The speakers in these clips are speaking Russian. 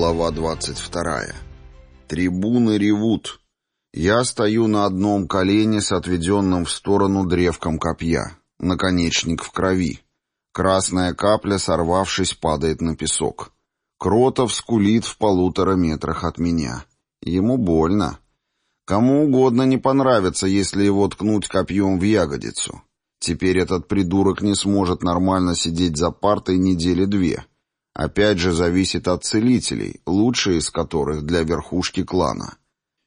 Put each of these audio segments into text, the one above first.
Глава 22. Трибуны ревут. Я стою на одном колене с отведенным в сторону древком копья. Наконечник в крови. Красная капля, сорвавшись, падает на песок. Кротов скулит в полутора метрах от меня. Ему больно. Кому угодно не понравится, если его ткнуть копьем в ягодицу. Теперь этот придурок не сможет нормально сидеть за партой недели две. Опять же зависит от целителей, лучшие из которых для верхушки клана.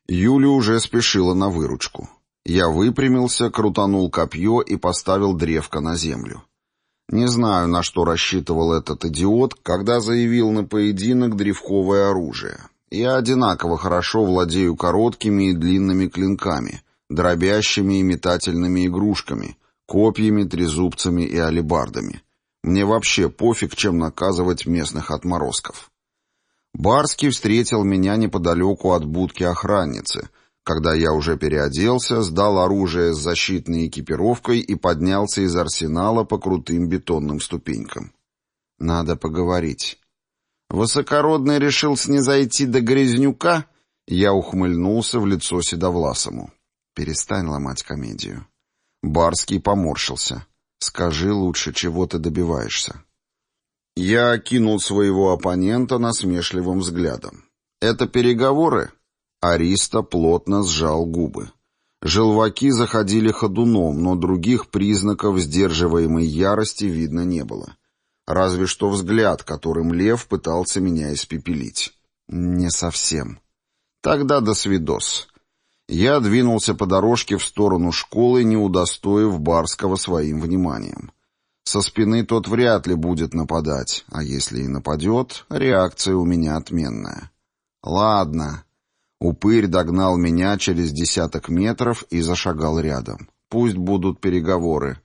Юля уже спешила на выручку. Я выпрямился, крутанул копье и поставил древко на землю. Не знаю, на что рассчитывал этот идиот, когда заявил на поединок древковое оружие. Я одинаково хорошо владею короткими и длинными клинками, дробящими и метательными игрушками, копьями, трезубцами и алебардами. Мне вообще пофиг, чем наказывать местных отморозков. Барский встретил меня неподалеку от будки охранницы, когда я уже переоделся, сдал оружие с защитной экипировкой и поднялся из арсенала по крутым бетонным ступенькам. Надо поговорить. Высокородный решил снизойти до грязнюка? Я ухмыльнулся в лицо седовласому. Перестань ломать комедию. Барский поморщился. Скажи лучше, чего ты добиваешься. Я окинул своего оппонента насмешливым взглядом. Это переговоры? Ариста плотно сжал губы. Желваки заходили ходуном, но других признаков сдерживаемой ярости видно не было. Разве что взгляд, которым лев пытался меня испепелить. Не совсем. Тогда до свидос. Я двинулся по дорожке в сторону школы, не удостоив Барского своим вниманием. Со спины тот вряд ли будет нападать, а если и нападет, реакция у меня отменная. Ладно. Упырь догнал меня через десяток метров и зашагал рядом. Пусть будут переговоры.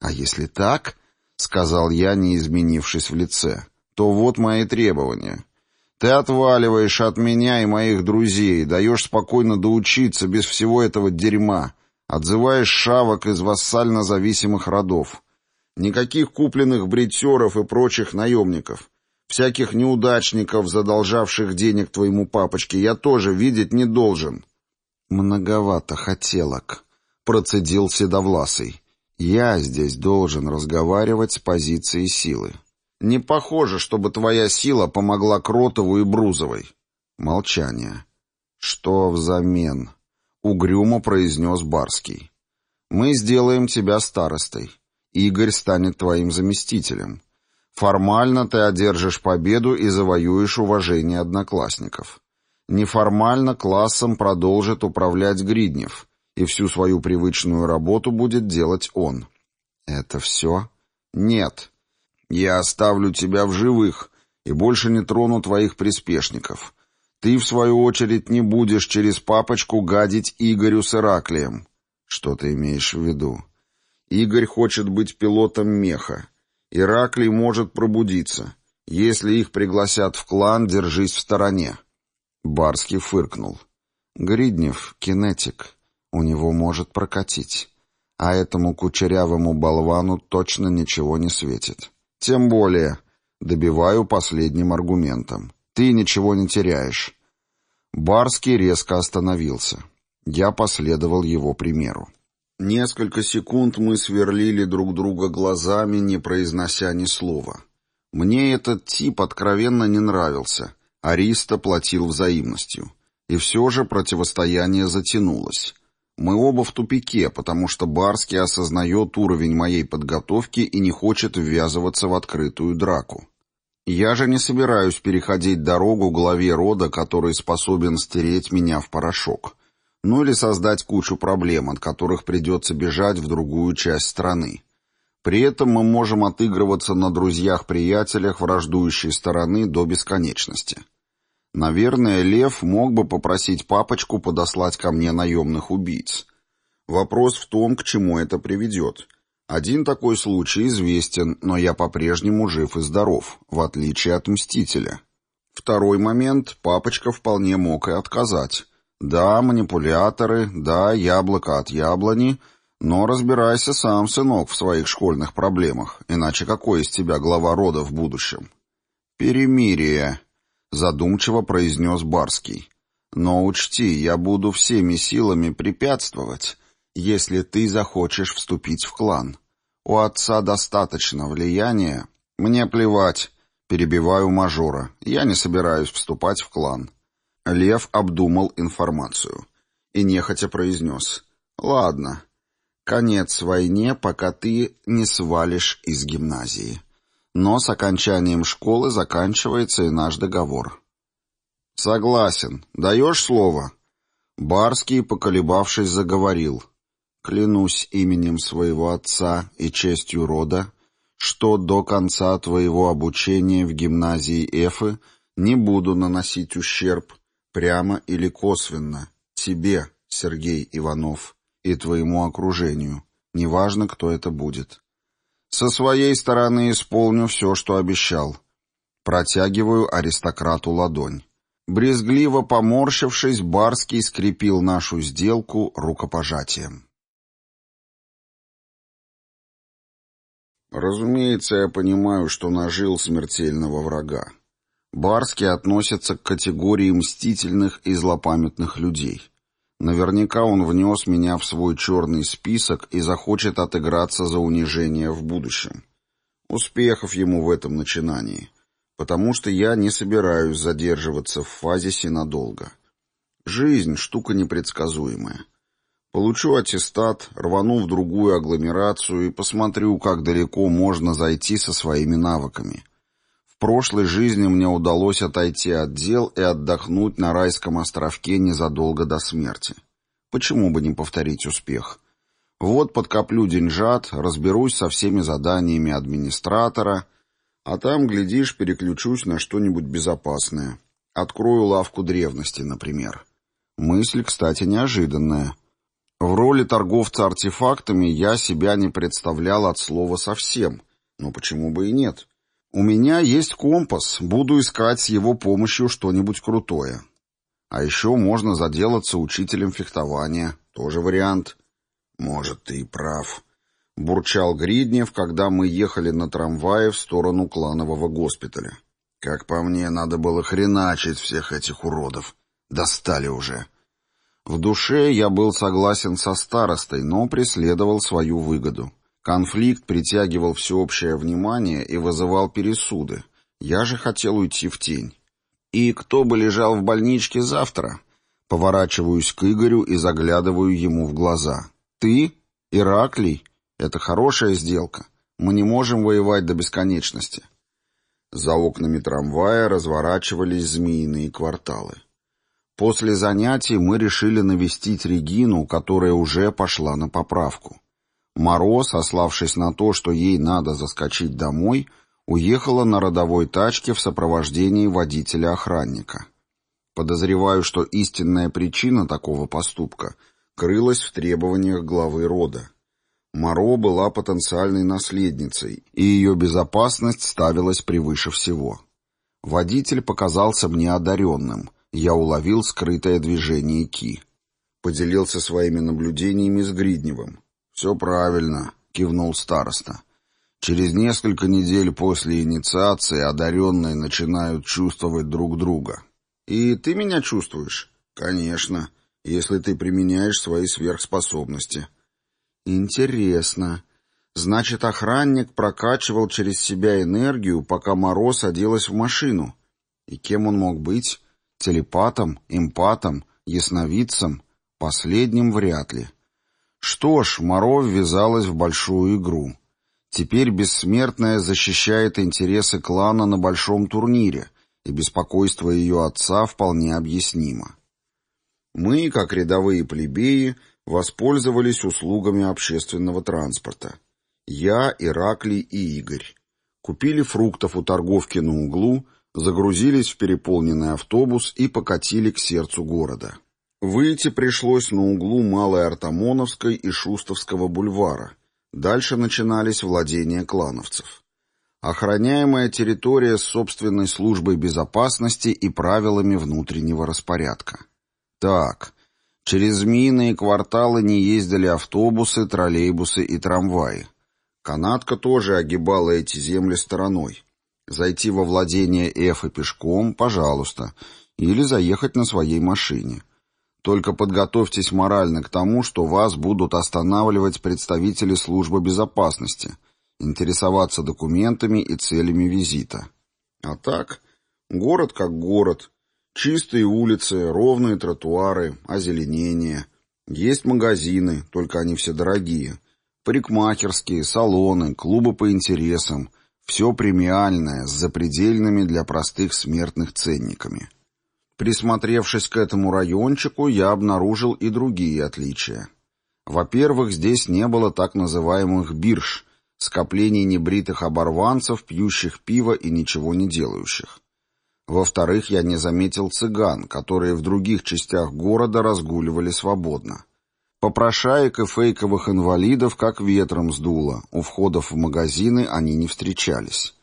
А если так, — сказал я, не изменившись в лице, — то вот мои требования. Ты отваливаешь от меня и моих друзей, даешь спокойно доучиться без всего этого дерьма, отзываешь шавок из вассально зависимых родов. Никаких купленных бритеров и прочих наемников. Всяких неудачников, задолжавших денег твоему папочке, я тоже видеть не должен. Многовато хотелок, процедил Седовласый. Я здесь должен разговаривать с позиции силы. Не похоже, чтобы твоя сила помогла Кротову и Брузовой. Молчание. Что взамен? Угрюмо произнес Барский. Мы сделаем тебя старостой. Игорь станет твоим заместителем. Формально ты одержишь победу и завоюешь уважение одноклассников. Неформально классом продолжит управлять Гриднев, и всю свою привычную работу будет делать он. Это все? Нет. Я оставлю тебя в живых и больше не трону твоих приспешников. Ты, в свою очередь, не будешь через папочку гадить Игорю с Ираклием. Что ты имеешь в виду? Игорь хочет быть пилотом меха. Ираклий может пробудиться. Если их пригласят в клан, держись в стороне. Барский фыркнул. Гриднев — кинетик. У него может прокатить. А этому кучерявому болвану точно ничего не светит. Тем более, добиваю последним аргументом. Ты ничего не теряешь. Барский резко остановился. Я последовал его примеру. Несколько секунд мы сверлили друг друга глазами, не произнося ни слова. Мне этот тип откровенно не нравился. Ариста платил взаимностью. И все же противостояние затянулось. Мы оба в тупике, потому что Барский осознает уровень моей подготовки и не хочет ввязываться в открытую драку. Я же не собираюсь переходить дорогу главе рода, который способен стереть меня в порошок. Ну или создать кучу проблем, от которых придется бежать в другую часть страны. При этом мы можем отыгрываться на друзьях-приятелях враждующей стороны до бесконечности. Наверное, Лев мог бы попросить папочку подослать ко мне наемных убийц. Вопрос в том, к чему это приведет. Один такой случай известен, но я по-прежнему жив и здоров, в отличие от Мстителя. Второй момент, папочка вполне мог и отказать. Да, манипуляторы, да, яблоко от яблони, но разбирайся сам, сынок, в своих школьных проблемах, иначе какой из тебя глава рода в будущем? Перемирие. — задумчиво произнес Барский. «Но учти, я буду всеми силами препятствовать, если ты захочешь вступить в клан. У отца достаточно влияния. Мне плевать, перебиваю мажора. Я не собираюсь вступать в клан». Лев обдумал информацию и нехотя произнес. «Ладно, конец войне, пока ты не свалишь из гимназии. Но с окончанием школы заканчивается и наш договор». «Согласен. Даешь слово?» Барский, поколебавшись, заговорил. «Клянусь именем своего отца и честью рода, что до конца твоего обучения в гимназии Эфы не буду наносить ущерб, прямо или косвенно, тебе, Сергей Иванов, и твоему окружению, неважно, кто это будет. Со своей стороны исполню все, что обещал. Протягиваю аристократу ладонь. Брезгливо поморщившись, Барский скрепил нашу сделку рукопожатием. Разумеется, я понимаю, что нажил смертельного врага. Барский относится к категории мстительных и злопамятных людей. Наверняка он внес меня в свой черный список и захочет отыграться за унижение в будущем. Успехов ему в этом начинании, потому что я не собираюсь задерживаться в фазисе надолго. Жизнь — штука непредсказуемая. Получу аттестат, рвану в другую агломерацию и посмотрю, как далеко можно зайти со своими навыками. Прошлой жизни мне удалось отойти от дел и отдохнуть на райском островке незадолго до смерти. Почему бы не повторить успех? Вот подкоплю деньжат, разберусь со всеми заданиями администратора, а там, глядишь, переключусь на что-нибудь безопасное. Открою лавку древности, например. Мысль, кстати, неожиданная. В роли торговца артефактами я себя не представлял от слова совсем, но почему бы и нет? У меня есть компас, буду искать с его помощью что-нибудь крутое. А еще можно заделаться учителем фехтования, тоже вариант. Может, ты и прав. Бурчал Гриднев, когда мы ехали на трамвае в сторону кланового госпиталя. Как по мне, надо было хреначить всех этих уродов. Достали уже. В душе я был согласен со старостой, но преследовал свою выгоду. Конфликт притягивал всеобщее внимание и вызывал пересуды. Я же хотел уйти в тень. И кто бы лежал в больничке завтра? Поворачиваюсь к Игорю и заглядываю ему в глаза. Ты? Ираклий? Это хорошая сделка. Мы не можем воевать до бесконечности. За окнами трамвая разворачивались змеиные кварталы. После занятий мы решили навестить Регину, которая уже пошла на поправку. Мороз, сославшись на то, что ей надо заскочить домой, уехала на родовой тачке в сопровождении водителя-охранника. Подозреваю, что истинная причина такого поступка крылась в требованиях главы рода. Моро была потенциальной наследницей, и ее безопасность ставилась превыше всего. Водитель показался мне одаренным — я уловил скрытое движение Ки. Поделился своими наблюдениями с Гридневым. «Все правильно», — кивнул староста. «Через несколько недель после инициации одаренные начинают чувствовать друг друга». «И ты меня чувствуешь?» «Конечно, если ты применяешь свои сверхспособности». «Интересно. Значит, охранник прокачивал через себя энергию, пока Мороз оделась в машину. И кем он мог быть?» Телепатом, эмпатом, ясновидцем? Последним вряд ли. Что ж, Моро ввязалась в большую игру. Теперь Бессмертная защищает интересы клана на большом турнире, и беспокойство ее отца вполне объяснимо. Мы, как рядовые плебеи, воспользовались услугами общественного транспорта. Я, Ираклий и Игорь. Купили фруктов у торговки на углу — загрузились в переполненный автобус и покатили к сердцу города. Выйти пришлось на углу Малой Артамоновской и Шустовского бульвара. Дальше начинались владения клановцев. Охраняемая территория с собственной службой безопасности и правилами внутреннего распорядка. Так, через змеиные кварталы не ездили автобусы, троллейбусы и трамваи. Канатка тоже огибала эти земли стороной. Зайти во владение Эфы пешком, пожалуйста, или заехать на своей машине. Только подготовьтесь морально к тому, что вас будут останавливать представители службы безопасности, интересоваться документами и целями визита. А так, город как город, чистые улицы, ровные тротуары, озеленение. Есть магазины, только они все дорогие, парикмахерские, салоны, клубы по интересам, все премиальное, с запредельными для простых смертных ценниками. Присмотревшись к этому райончику, я обнаружил и другие отличия. Во-первых, здесь не было так называемых бирж, скоплений небритых оборванцев, пьющих пиво и ничего не делающих. Во-вторых, я не заметил цыган, которые в других частях города разгуливали свободно. Попрошаек и фейковых инвалидов как ветром сдуло, у входов в магазины они не встречались.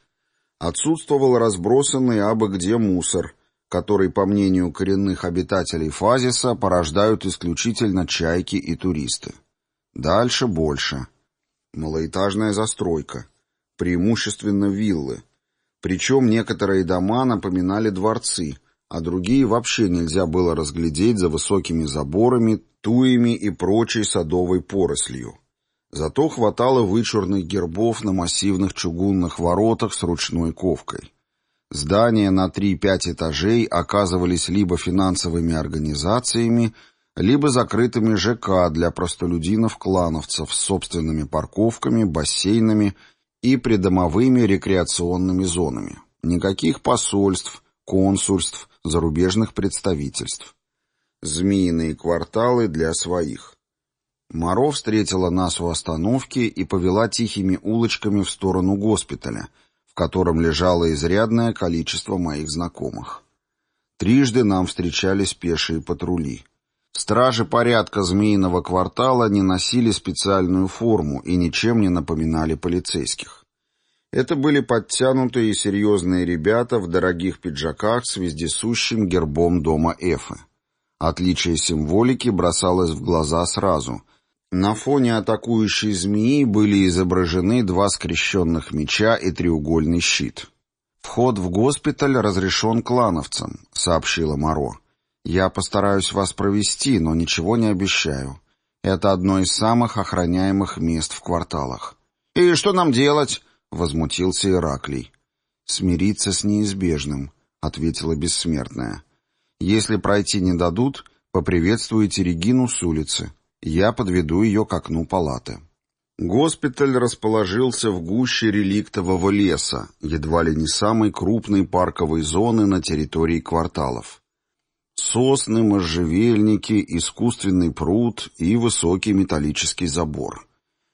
Отсутствовал разбросанный абы где мусор, который, по мнению коренных обитателей Фазиса, порождают исключительно чайки и туристы. Дальше больше. Малоэтажная застройка. Преимущественно виллы. Причем некоторые дома напоминали дворцы, а другие вообще нельзя было разглядеть за высокими заборами, туями и прочей садовой порослью. Зато хватало вычурных гербов на массивных чугунных воротах с ручной ковкой. Здания на 3-5 этажей оказывались либо финансовыми организациями, либо закрытыми ЖК для простолюдинов-клановцев с собственными парковками, бассейнами и придомовыми рекреационными зонами. Никаких посольств, консульств, зарубежных представительств. Змеиные кварталы для своих. Моро встретила нас у остановки и повела тихими улочками в сторону госпиталя — котором лежало изрядное количество моих знакомых. Трижды нам встречались пешие патрули. Стражи порядка Змеиного квартала не носили специальную форму и ничем не напоминали полицейских. Это были подтянутые и серьезные ребята в дорогих пиджаках с вездесущим гербом дома Эфы. Отличие символики бросалось в глаза сразу — на фоне атакующей змеи были изображены два скрещенных меча и треугольный щит. «Вход в госпиталь разрешен клановцам», — сообщила Моро. «Я постараюсь вас провести, но ничего не обещаю. Это одно из самых охраняемых мест в кварталах». «И что нам делать?» — возмутился Ираклий. «Смириться с неизбежным», — ответила бессмертная. «Если пройти не дадут, поприветствуйте Регину с улицы. Я подведу ее к окну палаты. Госпиталь расположился в гуще реликтового леса, едва ли не самой крупной парковой зоны на территории кварталов. Сосны, можжевельники, искусственный пруд и высокий металлический забор.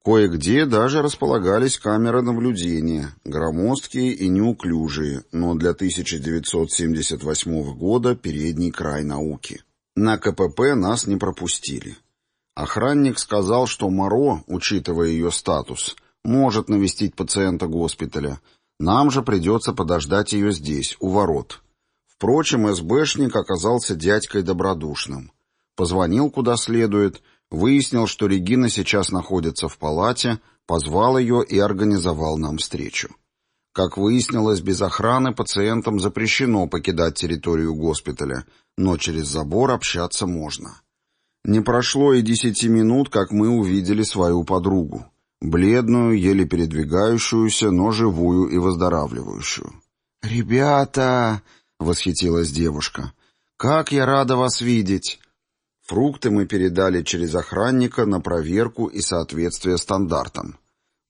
Кое-где даже располагались камеры наблюдения, громоздкие и неуклюжие, но для 1978 года передний край науки. На КПП нас не пропустили. Охранник сказал, что Моро, учитывая ее статус, может навестить пациента госпиталя. Нам же придется подождать ее здесь, у ворот. Впрочем, СБшник оказался дядькой добродушным. Позвонил куда следует, выяснил, что Регина сейчас находится в палате, позвал ее и организовал нам встречу. Как выяснилось, без охраны пациентам запрещено покидать территорию госпиталя, но через забор общаться можно. Не прошло и десяти минут, как мы увидели свою подругу. Бледную, еле передвигающуюся, но живую и выздоравливающую. «Ребята!» — восхитилась девушка. «Как я рада вас видеть!» Фрукты мы передали через охранника на проверку и соответствие стандартам.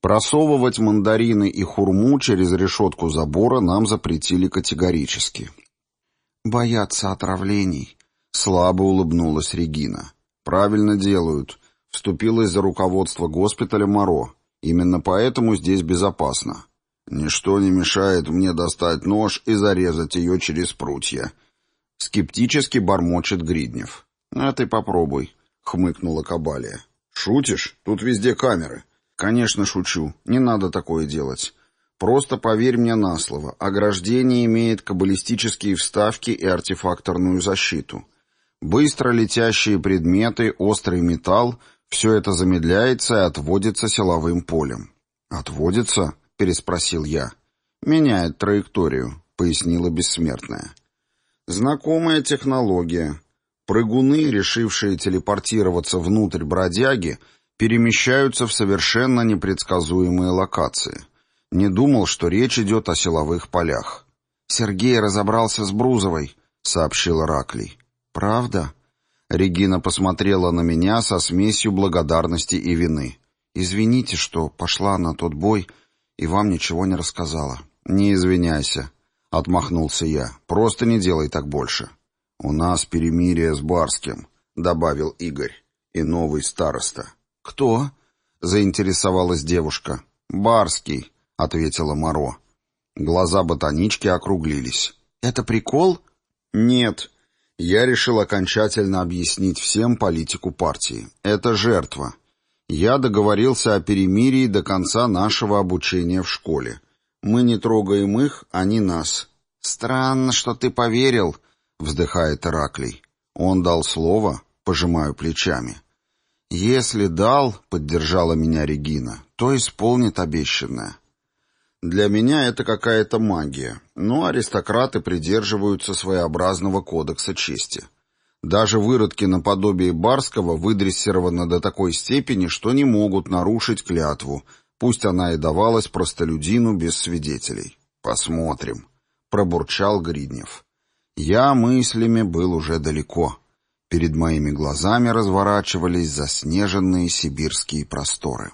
Просовывать мандарины и хурму через решетку забора нам запретили категорически. «Боятся отравлений», — слабо улыбнулась Регина. «Правильно делают», — вступилась за руководство госпиталя Моро. «Именно поэтому здесь безопасно. Ничто не мешает мне достать нож и зарезать ее через прутья». Скептически бормочет Гриднев. «А ты попробуй», — хмыкнула Кабалия. «Шутишь? Тут везде камеры». «Конечно, шучу. Не надо такое делать. Просто поверь мне на слово. Ограждение имеет каббалистические вставки и артефакторную защиту. Быстро летящие предметы, острый металл — все это замедляется и отводится силовым полем. «Отводится?» — переспросил я. «Меняет траекторию», — пояснила бессмертная. «Знакомая технология. Прыгуны, решившие телепортироваться внутрь бродяги, перемещаются в совершенно непредсказуемые локации. Не думал, что речь идет о силовых полях. «Сергей разобрался с Брузовой», — сообщил Раклий. «Правда?» Регина посмотрела на меня со смесью благодарности и вины. «Извините, что пошла на тот бой и вам ничего не рассказала». «Не извиняйся», — отмахнулся я. «Просто не делай так больше». «У нас перемирие с Барским», — добавил Игорь. «И новый староста». «Кто?» — заинтересовалась девушка. «Барский», — ответила Моро. Глаза ботанички округлились. «Это прикол?» «Нет», я решил окончательно объяснить всем политику партии. Это жертва. Я договорился о перемирии до конца нашего обучения в школе. Мы не трогаем их, они нас. «Странно, что ты поверил», — вздыхает Ираклий. Он дал слово, пожимаю плечами. «Если дал», — поддержала меня Регина, — «то исполнит обещанное». Для меня это какая-то магия, но аристократы придерживаются своеобразного кодекса чести. Даже выродки наподобие Барского выдрессированы до такой степени, что не могут нарушить клятву, пусть она и давалась простолюдину без свидетелей. «Посмотрим», — пробурчал Гриднев. Я мыслями был уже далеко. Перед моими глазами разворачивались заснеженные сибирские просторы.